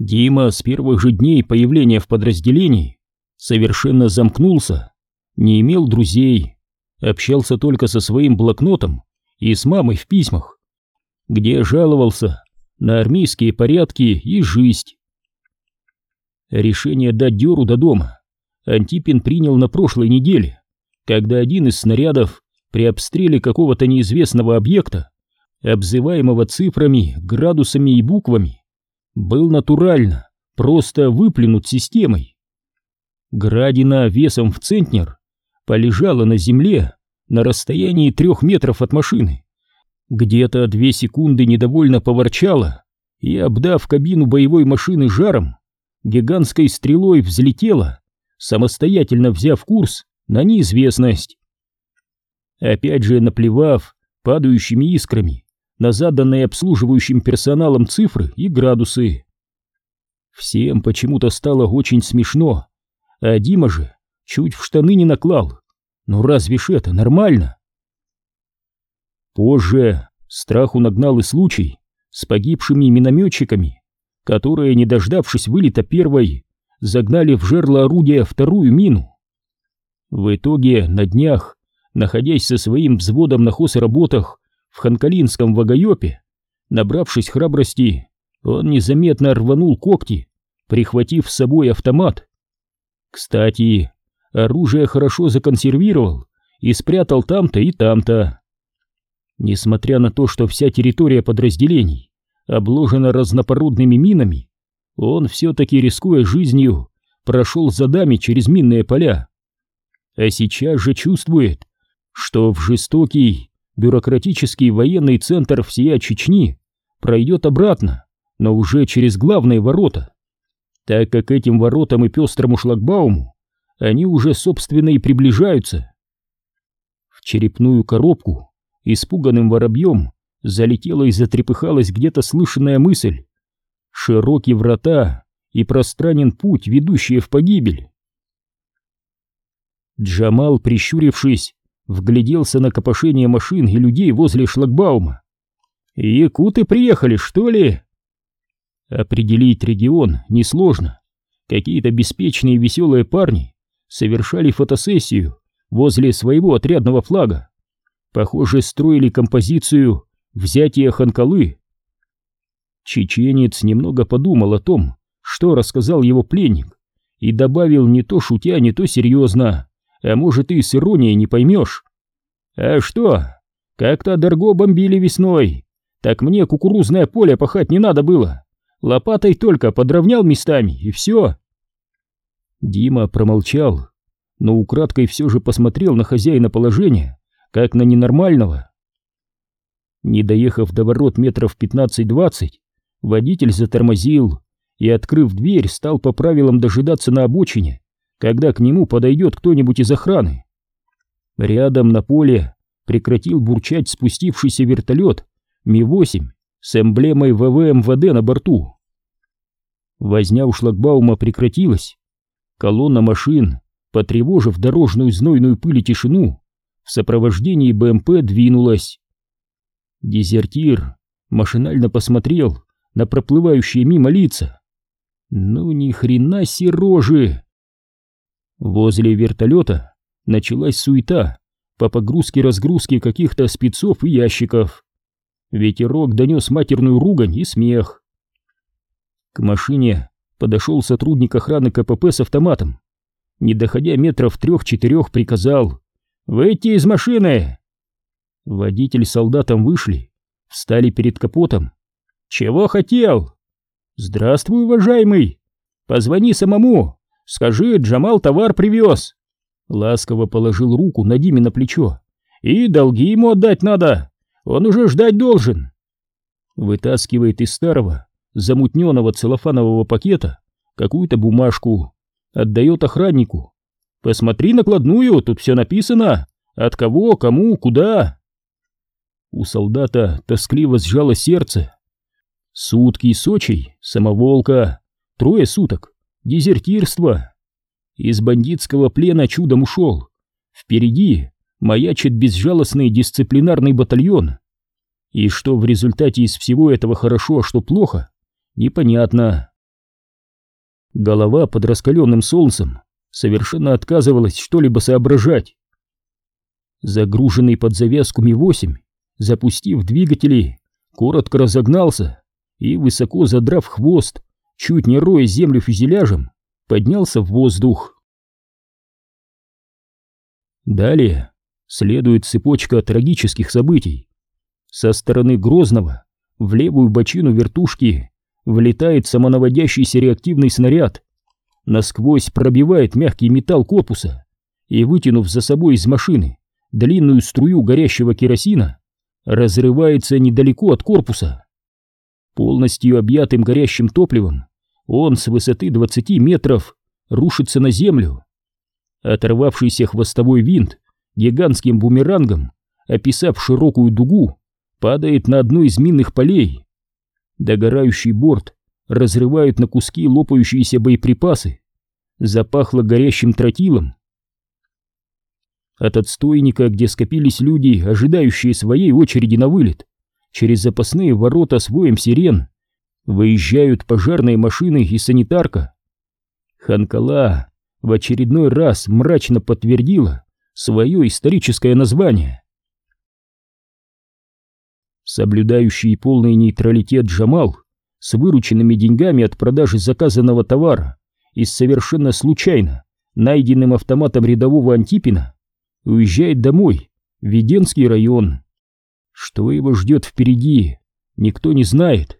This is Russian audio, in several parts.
Дима с первых же дней появления в подразделении совершенно замкнулся, не имел друзей, общался только со своим блокнотом и с мамой в письмах, где жаловался на армейские порядки и жизнь. Решение дать дёру до дома Антипин принял на прошлой неделе, когда один из снарядов при обстреле какого-то неизвестного объекта, обзываемого цифрами, градусами и буквами, был натурально, просто выплюнут системой. Градина весом в центнер полежала на земле на расстоянии трех метров от машины. Где-то две секунды недовольно поворчала и, обдав кабину боевой машины жаром, гигантской стрелой взлетела, самостоятельно взяв курс на неизвестность. Опять же, наплевав падающими искрами на заданные обслуживающим персоналом цифры и градусы. Всем почему-то стало очень смешно, а Дима же чуть в штаны не наклал. Ну разве ж это нормально? Позже страху нагнал и случай с погибшими минометчиками, которые, не дождавшись вылета первой, загнали в жерло орудия вторую мину. В итоге на днях, находясь со своим взводом на хозработах в Ханкалинском Вагайопе, набравшись храбрости, он незаметно рванул когти, прихватив с собой автомат. Кстати, оружие хорошо законсервировал и спрятал там-то и там-то. Несмотря на то, что вся территория подразделений обложена разнопородными минами, он все-таки, рискуя жизнью, прошел за дами через минные поля. А сейчас же чувствует, что в жестокий бюрократический военный центр всея Чечни пройдет обратно, но уже через главные ворота, так как этим воротам и пестрому шлагбауму они уже, собственно, и приближаются. В черепную коробку испуганным воробьем залетела и затрепыхалась где-то слышанная мысль. Широкие врата и пространен путь, ведущий в погибель. Джамал, прищурившись, вгляделся на копошение машин и людей возле шлагбаума. «Якуты приехали, что ли?» Определить регион несложно. Какие-то беспечные веселые парни совершали фотосессию возле своего отрядного флага. Похоже, строили композицию «Взятие Ханкалы». Чеченец немного подумал о том, что рассказал его пленник, и добавил не то шутя, не то серьезно, а может и с иронией не поймешь. «А что, как-то Дарго бомбили весной, так мне кукурузное поле пахать не надо было, лопатой только подровнял местами, и все». Дима промолчал, но украдкой все же посмотрел на хозяина положения, как на ненормального. Не доехав до ворот метров 15-20, водитель затормозил и, открыв дверь, стал по правилам дожидаться на обочине, когда к нему подойдет кто-нибудь из охраны. Рядом на поле прекратил бурчать спустившийся вертолет Ми-8 с эмблемой ВВМВД на борту. Возня у шлагбаума прекратилась, Колонна машин, потревожив дорожную знойную пыль и тишину, в сопровождении БМП двинулась. Дезертир машинально посмотрел на проплывающие мимо лица. Ну ни хрена себе рожи! Возле вертолета началась суета по погрузке-разгрузке каких-то спецов и ящиков. Ветерок донес матерную ругань и смех. К машине подошел сотрудник охраны КПП с автоматом. Не доходя метров трех-четырех, приказал «Выйти из машины!» Водитель с солдатом вышли, встали перед капотом. «Чего хотел?» «Здравствуй, уважаемый! Позвони самому, скажи, Джамал товар привез!» Ласково положил руку на Диме на плечо. «И долги ему отдать надо, он уже ждать должен!» Вытаскивает из старого замутненного целлофанового пакета какую-то бумажку, отдает охраннику. «Посмотри накладную, тут все написано. От кого, кому, куда?» У солдата тоскливо сжало сердце. Сутки Сочи, самоволка, трое суток, дезертирство. Из бандитского плена чудом ушел. Впереди маячит безжалостный дисциплинарный батальон. И что в результате из всего этого хорошо, а что плохо, непонятно. Голова под раскаленным солнцем совершенно отказывалась что-либо соображать. Загруженный под завязку Ми-8, запустив двигатели, коротко разогнался и, высоко задрав хвост, чуть не роя землю фюзеляжем, поднялся в воздух. Далее следует цепочка трагических событий. Со стороны Грозного в левую бочину вертушки влетает самонаводящийся реактивный снаряд, насквозь пробивает мягкий металл корпуса и, вытянув за собой из машины длинную струю горящего керосина, разрывается недалеко от корпуса. Полностью объятым горящим топливом, он с высоты 20 метров рушится на землю. Оторвавшийся хвостовой винт гигантским бумерангом, описав широкую дугу, падает на одно из минных полей. Догорающий борт разрывают на куски лопающиеся боеприпасы. Запахло горящим тротилом. От отстойника, где скопились люди, ожидающие своей очереди на вылет, через запасные ворота с воем сирен выезжают пожарные машины и санитарка. Ханкала в очередной раз мрачно подтвердила свое историческое название. Соблюдающий полный нейтралитет Джамал с вырученными деньгами от продажи заказанного товара и совершенно случайно найденным автоматом рядового Антипина уезжает домой, в Веденский район. Что его ждет впереди, никто не знает.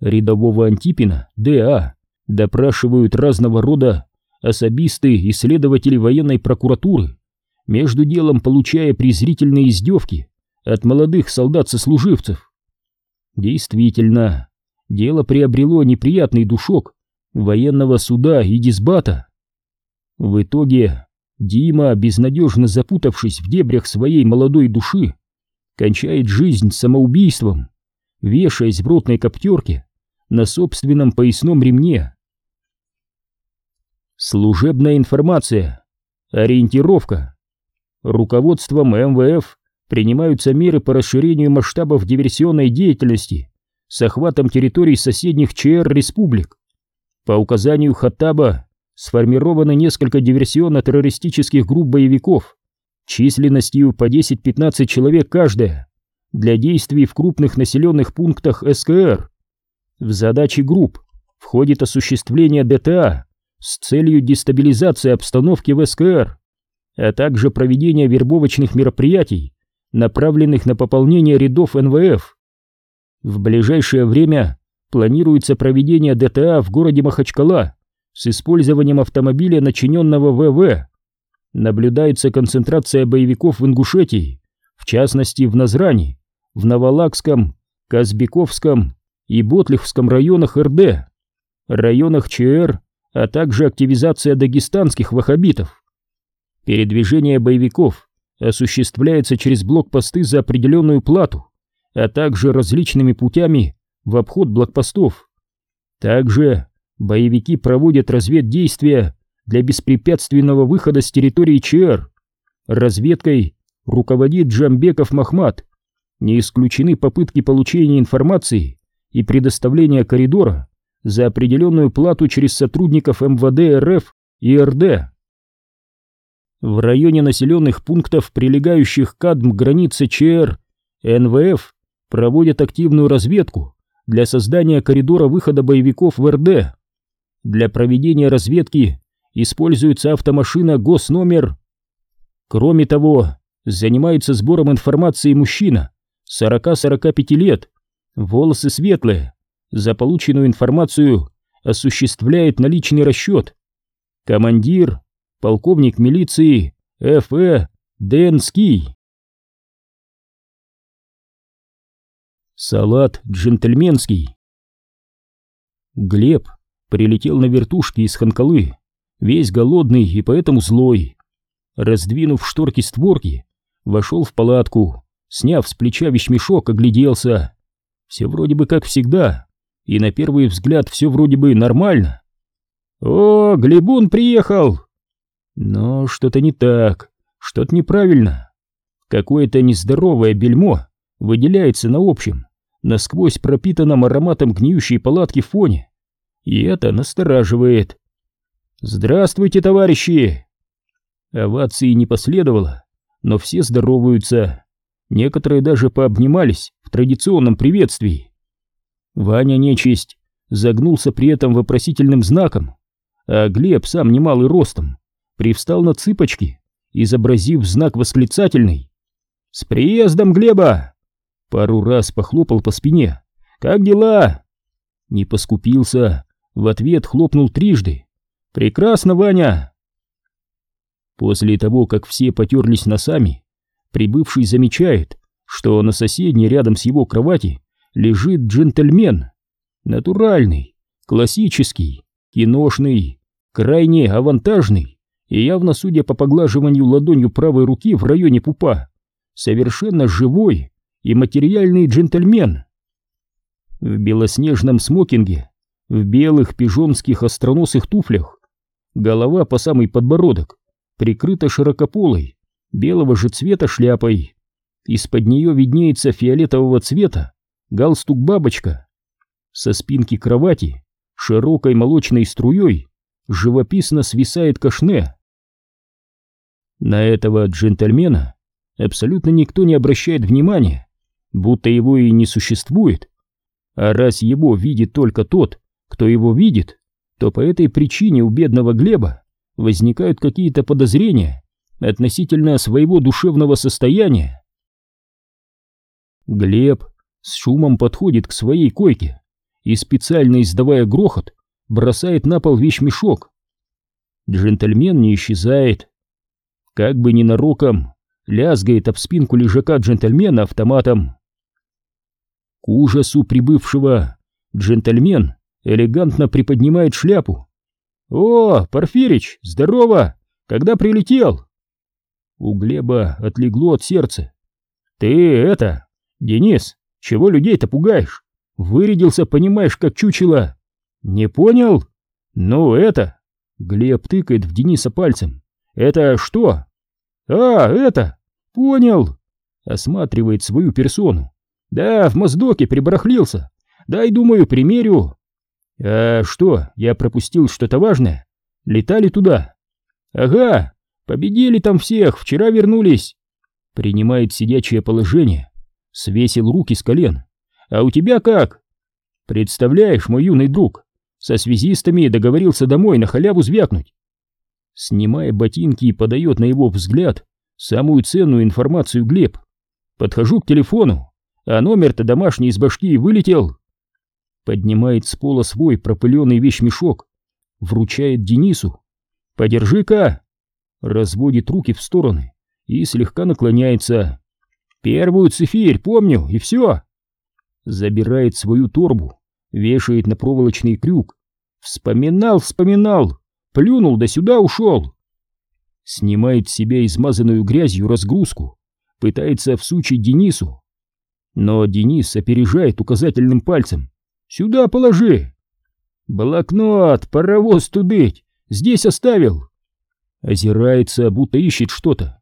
Рядового Антипина, Д.А., допрашивают разного рода особисты и следователи военной прокуратуры, между делом получая презрительные издевки от молодых солдат-сослуживцев. Действительно, дело приобрело неприятный душок военного суда и дисбата. В итоге Дима, безнадежно запутавшись в дебрях своей молодой души, кончает жизнь самоубийством, вешаясь в ротной коптерке на собственном поясном ремне. Служебная информация. Ориентировка. Руководством МВФ принимаются меры по расширению масштабов диверсионной деятельности с охватом территорий соседних ЧР республик. По указанию Хаттаба сформировано несколько диверсионно-террористических групп боевиков численностью по 10-15 человек каждая для действий в крупных населенных пунктах СКР. В задачи групп входит осуществление ДТА с целью дестабилизации обстановки в СКР, а также проведение вербовочных мероприятий, направленных на пополнение рядов НВФ. В ближайшее время планируется проведение ДТА в городе Махачкала с использованием автомобиля, начиненного ВВ. Наблюдается концентрация боевиков в Ингушетии, в частности в Назрани, в Новолакском, Казбековском и Ботлихском районах РД, районах ЧР, а также активизация дагестанских ваххабитов. Передвижение боевиков осуществляется через блокпосты за определенную плату, а также различными путями в обход блокпостов. Также боевики проводят разведдействия для беспрепятственного выхода с территории ЧР. Разведкой руководит Джамбеков Махмад. Не исключены попытки получения информации и предоставления коридора за определенную плату через сотрудников МВД РФ и РД. В районе населенных пунктов, прилегающих к АДМ границы ЧР, НВФ проводят активную разведку для создания коридора выхода боевиков в РД. Для проведения разведки используется автомашина госномер. Кроме того, занимается сбором информации мужчина 40-45 лет, волосы светлые. За полученную информацию осуществляет наличный расчет. Командир, полковник милиции Ф.Э. Денский. Салат джентльменский. Глеб прилетел на вертушке из Ханкалы, весь голодный и поэтому злой. Раздвинув шторки-створки, вошел в палатку, сняв с плеча вещмешок, огляделся. Все вроде бы как всегда, и на первый взгляд все вроде бы нормально. «О, Глебун приехал!» Но что-то не так, что-то неправильно. Какое-то нездоровое бельмо выделяется на общем, насквозь пропитанном ароматом гниющей палатки фоне И это настораживает. «Здравствуйте, товарищи!» Овации не последовало, но все здороваются. Некоторые даже пообнимались в традиционном приветствии. Ваня Нечисть загнулся при этом вопросительным знаком, а Глеб, сам немалый ростом, привстал на цыпочки, изобразив знак восклицательный. «С приездом, Глеба!» Пару раз похлопал по спине. «Как дела?» Не поскупился, в ответ хлопнул трижды. «Прекрасно, Ваня!» После того, как все потерлись носами, прибывший замечает, что на соседней рядом с его кровати лежит джентльмен. Натуральный, классический, киношный, крайне авантажный и явно, судя по поглаживанию ладонью правой руки в районе пупа, совершенно живой и материальный джентльмен. В белоснежном смокинге, в белых пижонских остроносых туфлях, голова по самый подбородок, прикрыта широкополой, белого же цвета шляпой. Из-под нее виднеется фиолетового цвета галстук-бабочка. Со спинки кровати широкой молочной струей живописно свисает кашне. На этого джентльмена абсолютно никто не обращает внимания, будто его и не существует. А раз его видит только тот, кто его видит, то по этой причине у бедного Глеба возникают какие-то подозрения относительно своего душевного состояния. Глеб с шумом подходит к своей койке и, специально издавая грохот, бросает на пол вещмешок. Джентльмен не исчезает. Как бы ненароком лязгает об спинку лежака джентльмена автоматом. К ужасу прибывшего джентльмен элегантно приподнимает шляпу. «О, Порфирич, здорово! Когда прилетел?» У Глеба отлегло от сердца. «Ты это, Денис, чего людей-то пугаешь? Вырядился, понимаешь, как чучело. Не понял? Ну, это...» Глеб тыкает в Дениса пальцем. «Это что?» «А, это! Понял!» Осматривает свою персону. «Да, в Моздоке прибарахлился. Дай, думаю, примерю». «А что, я пропустил что-то важное? Летали туда?» «Ага, победили там всех, вчера вернулись». Принимает сидячее положение, свесил руки с колен. «А у тебя как?» «Представляешь, мой юный друг, со связистами договорился домой на халяву звякнуть. Снимая ботинки, подает на его взгляд самую ценную информацию Глеб. Подхожу к телефону, а номер-то домашний из башки вылетел. Поднимает с пола свой пропыленный вещмешок, вручает Денису. «Подержи-ка!» Разводит руки в стороны и слегка наклоняется. «Первую цифирь, помню, и все!» Забирает свою торбу, вешает на проволочный крюк. Вспоминал, вспоминал, плюнул да сюда ушел. Снимает с себя измазанную грязью разгрузку, пытается всучить Денису. Но Денис опережает указательным пальцем. «Сюда положи!» «Блокнот, паровоз тудыть, здесь оставил!» Озирается, будто ищет что-то.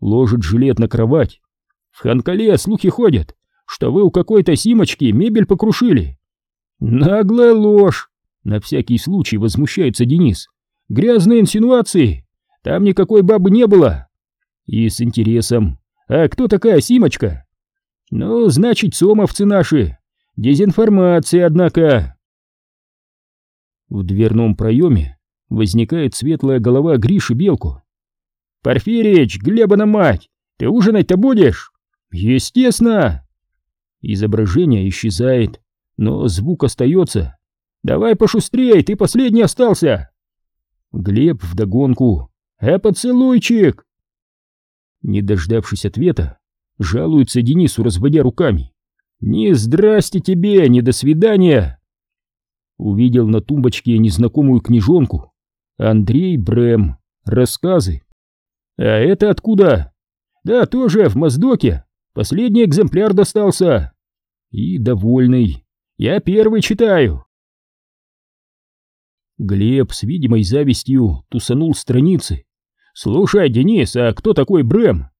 Ложит жилет на кровать. В Ханкале слухи ходят, что вы у какой-то Симочки мебель покрушили. Наглая ложь! На всякий случай возмущается Денис. Грязные инсинуации! Там никакой бабы не было! И с интересом. А кто такая Симочка? Ну, значит, сомовцы наши. Дезинформация, однако. В дверном проеме возникает светлая голова Гриши Белку. «Порфирич, Глебана мать, ты ужинать-то будешь?» «Естественно!» Изображение исчезает но звук остается. «Давай пошустрей, ты последний остался!» Глеб вдогонку. «Э, поцелуйчик!» Не дождавшись ответа, жалуется Денису, разводя руками. «Не здрасте тебе, не до свидания!» Увидел на тумбочке незнакомую книжонку. Андрей Брэм. Рассказы. «А это откуда?» «Да тоже в Моздоке. Последний экземпляр достался». И довольный. Я первый читаю. Глеб с видимой завистью тусанул страницы. «Слушай, Денис, а кто такой Брэм?»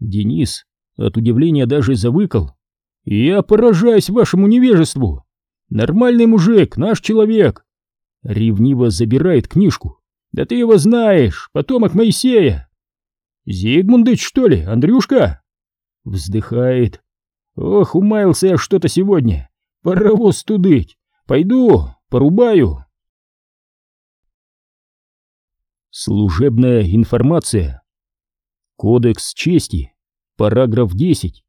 Денис от удивления даже завыкал. «Я поражаюсь вашему невежеству! Нормальный мужик, наш человек, Ревниво забирает книжку. Да ты его знаешь, потомок Моисея. Зигмундыч, что ли, Андрюшка? Вздыхает. Ох, умаялся я что-то сегодня. Паровоз тудыть. Пойду, порубаю. Служебная информация. Кодекс чести. Параграф 10.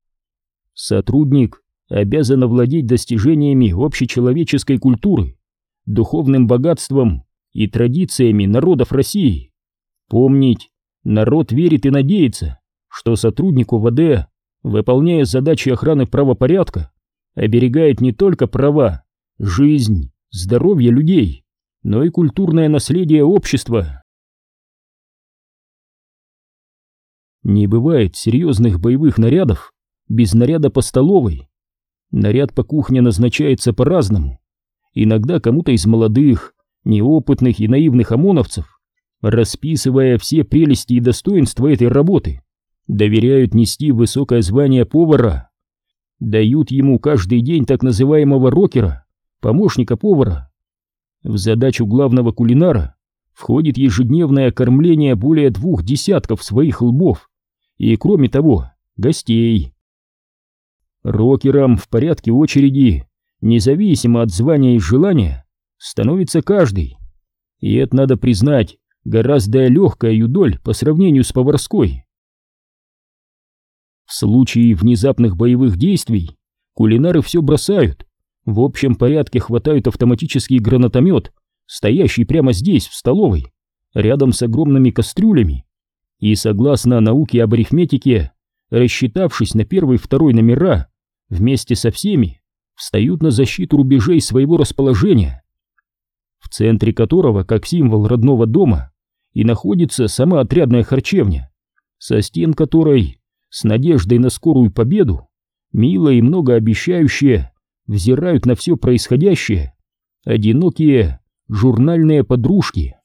Сотрудник обязан овладеть достижениями общечеловеческой культуры, духовным богатством и традициями народов России. Помнить, народ верит и надеется, что сотрудник УВД, выполняя задачи охраны правопорядка, оберегает не только права, жизнь, здоровье людей, но и культурное наследие общества. Не бывает серьезных боевых нарядов без наряда по столовой. Наряд по кухне назначается по-разному. Иногда кому-то из молодых, неопытных и наивных ОМОНовцев, расписывая все прелести и достоинства этой работы, доверяют нести высокое звание повара, дают ему каждый день так называемого рокера, помощника повара. В задачу главного кулинара входит ежедневное кормление более двух десятков своих лбов и, кроме того, гостей. Рокером в порядке очереди, независимо от звания и желания, становится каждый. И это, надо признать, гораздо легкая юдоль по сравнению с поварской. В случае внезапных боевых действий кулинары все бросают, в общем порядке хватают автоматический гранатомет, стоящий прямо здесь, в столовой, рядом с огромными кастрюлями, и, согласно науке об арифметике, рассчитавшись на первый второй номера, вместе со всеми встают на защиту рубежей своего расположения, в центре которого, как символ родного дома, и находится сама отрядная харчевня, со стен которой, с надеждой на скорую победу, мило и многообещающие, взирают на все происходящее одинокие журнальные подружки.